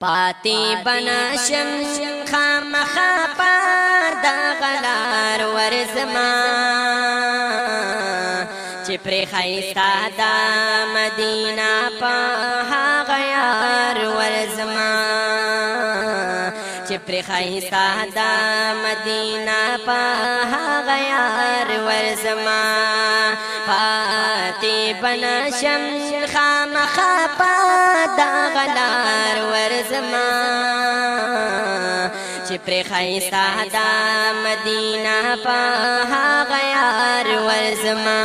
پاتی بنا شم خامخا پر دا غلار ورزما چې پر خیستا دا مدینه په هغه یار ورزما چې پر خیستا دا مدینه په هغه یار ورزما پاتی بنشم خامخا پادا غلار ورزما چې پر خیستا دا مدینه په هغه یار ورزما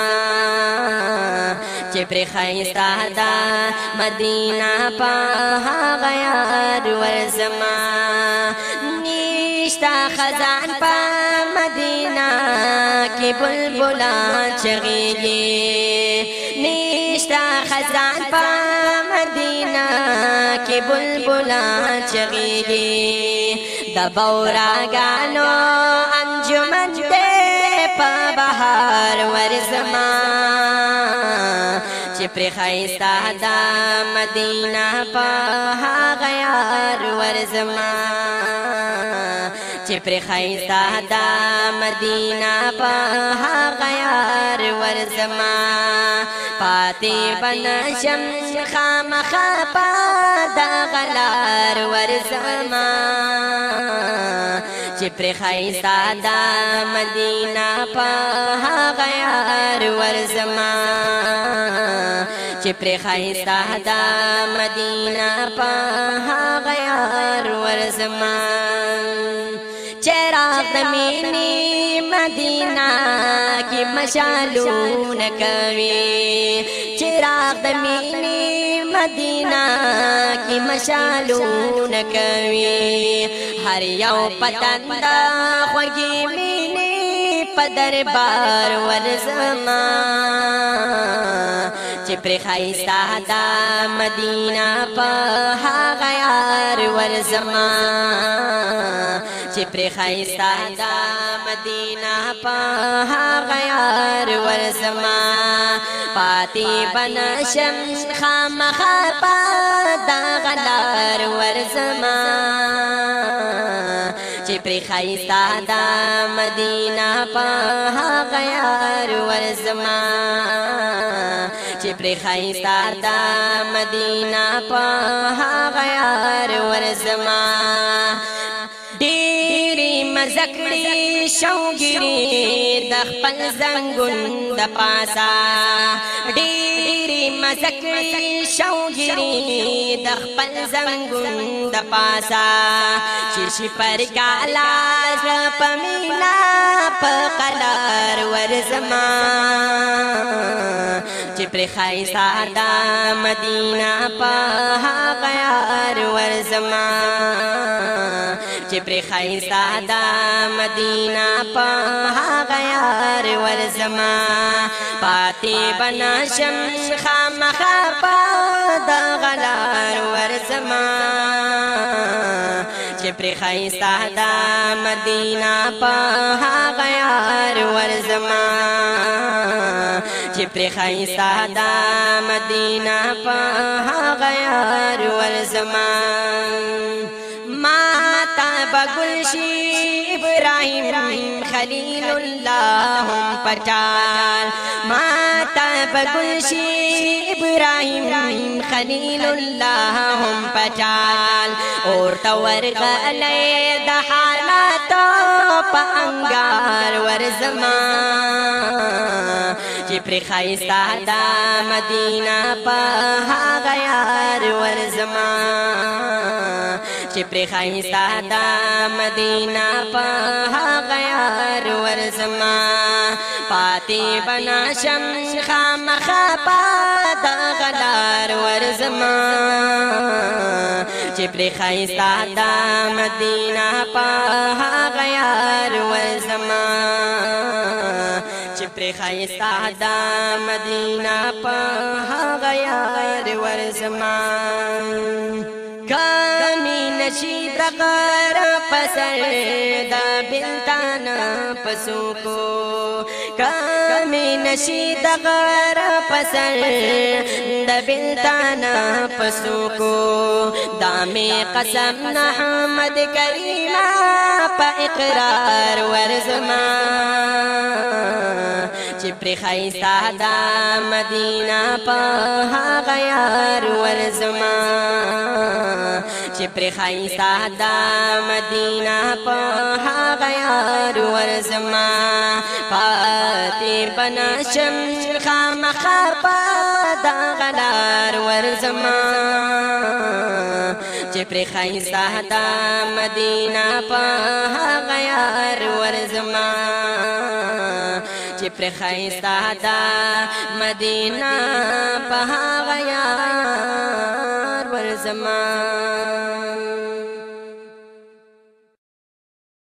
چې پر خیستا دا مدینه په هغه یار ورزما شتا خزان په مدینہ کې بلبلان چغيږي نشتا خزان په مدینہ کې بلبلان چغيږي د بوراګانو انجمن دې په بهار ورزما چې پر خیستا د مدینہ په هغه یار ورزما چې پر خیستا دا مدینه په غیار ورزما پاتې بنشم خامخ په دا غلار ورزما چې پر خیستا دا مدینه په غیار ورزما چې پر خیستا دا مدینه په غیار ورزما چراغ د مینې مدینہ کې مشالون کوي چراغ د مینې مدینہ کې مشالون کوي هر یو پتند خوږی مینې په دربار ورزما چې پر خایستا دا مدینه په هغه یار ورزما چې پر خایستا دا مدینه په هغه یار ورزما پاتې بنشم خامخا په دا غلار ورزما چې پر خایستا دا مدینه په هغه یار ورزما چې پر خایستا دا مدینه په هغه یار ورزما مزکړی شوګری د خپل زنګون د پاسا مزکړي شوګري د خپل زنګون د پاسا چیرشي پر کالا پمینا په قدر ورزما چې پر خایسا د مدینه په هغه ورزما چې پر خیستا دا مدینہ په هغه یار ورزما پاتې بنا شم خامخا په دا غلار ورزما چې پر خیستا دا مدینہ په هغه یار ورزما چې پر خیستا دا مدینہ په هغه یار ورزما گلشی ابراہیم خلیل اللہ پچان ماتا بگلشی ابراہیم خلیل اللہ پچان اور تور غلی دحالاتو پا انگار ورزمان چی پری خیستا دا مدینہ پا ها غیار ورزمان چې پر خایستا دا مدینه په غیار ورزما پاتې بنا شم خامخ پات غلار ورزما چې پر خایستا دا مدینه په غیار ورزما چې پر خایستا دا مدینه په غیار ورزما نشی تقر پسر دا بنتان پسو کو کامی نشی تقر پسر دا بنتان پسو کو دامی قسم نحمد کریمہ پا اقرار ورزمان چې پر خیسا دا مدینه په هغه یار ورزما چې پر خیسا دا مدینه په هغه یار ورزما پاتې بنشم خامخا په دا غلار ورزما چې پر خیسا دا مدینه په هغه یار ورزما پر خیستا دا مدینہ په هغه یار ور زمان